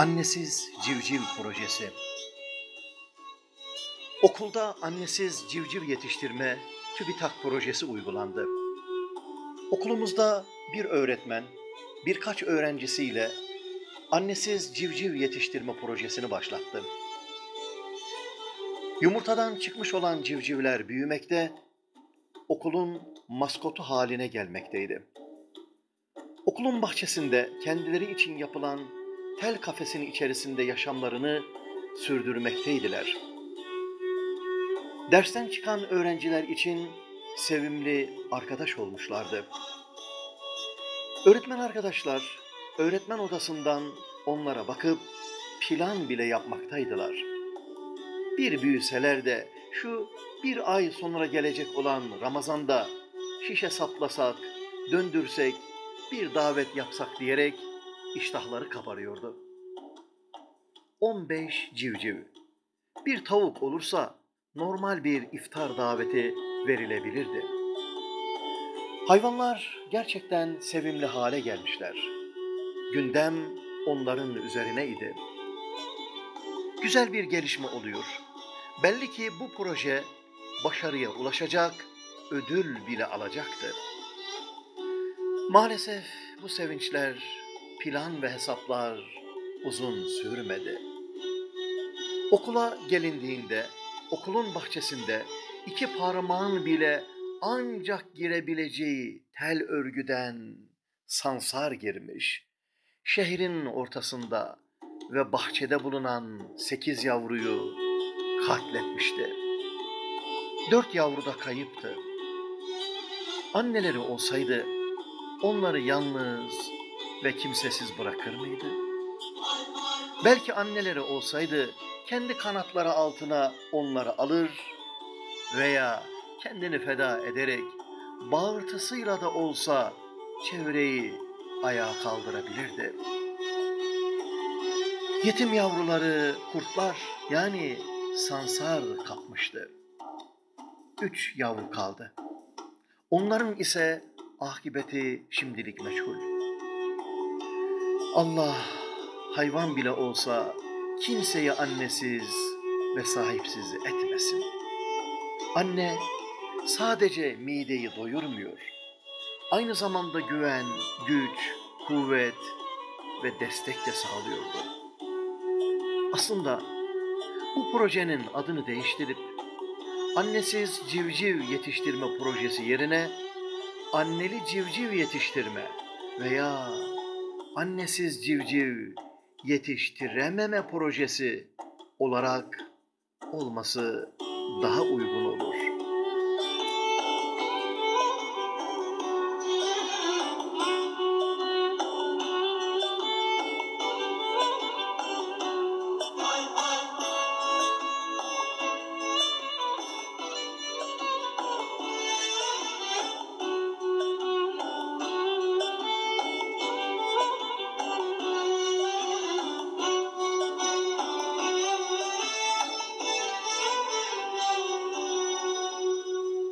Annesiz Civciv Projesi Okulda annesiz civciv yetiştirme TÜBİTAK projesi uygulandı. Okulumuzda bir öğretmen birkaç öğrencisiyle annesiz civciv yetiştirme projesini başlattı. Yumurtadan çıkmış olan civcivler büyümekte, okulun maskotu haline gelmekteydi. Okulun bahçesinde kendileri için yapılan tel kafesin içerisinde yaşamlarını sürdürmekteydiler. Dersten çıkan öğrenciler için sevimli arkadaş olmuşlardı. Öğretmen arkadaşlar öğretmen odasından onlara bakıp plan bile yapmaktaydılar. Bir büyüseler de şu bir ay sonra gelecek olan Ramazan'da şişe saplasak, döndürsek, bir davet yapsak diyerek iştahları kabarıyordu. 15 civciv. Bir tavuk olursa normal bir iftar daveti verilebilirdi. Hayvanlar gerçekten sevimli hale gelmişler. Gündem onların üzerine idi. Güzel bir gelişme oluyor. Belli ki bu proje başarıya ulaşacak, ödül bile alacaktı. Maalesef bu sevinçler, plan ve hesaplar uzun sürmedi. Okula gelindiğinde okulun bahçesinde iki parmağın bile ancak girebileceği tel örgüden sansar girmiş. Şehrin ortasında ve bahçede bulunan sekiz yavruyu katletmişti. Dört yavru da kayıptı. Anneleri olsaydı onları yalnız ve kimsesiz bırakır mıydı? Belki anneleri olsaydı kendi kanatları altına onları alır veya kendini feda ederek bağırtısıyla da olsa çevreyi ayağa kaldırabilirdi. Yetim yavruları kurtlar yani sansar kapmıştı. Üç yavru kaldı. Onların ise akıbeti şimdilik meçhul. Allah hayvan bile olsa kimseyi annesiz ve sahipsiz etmesin. Anne sadece mideyi doyurmuyor. Aynı zamanda güven, güç, kuvvet ve destek de sağlıyordu. Aslında bu projenin adını değiştirip annesiz civciv yetiştirme projesi yerine anneli civciv yetiştirme veya annesiz civciv yetiştirememe projesi olarak olması daha uygun olur.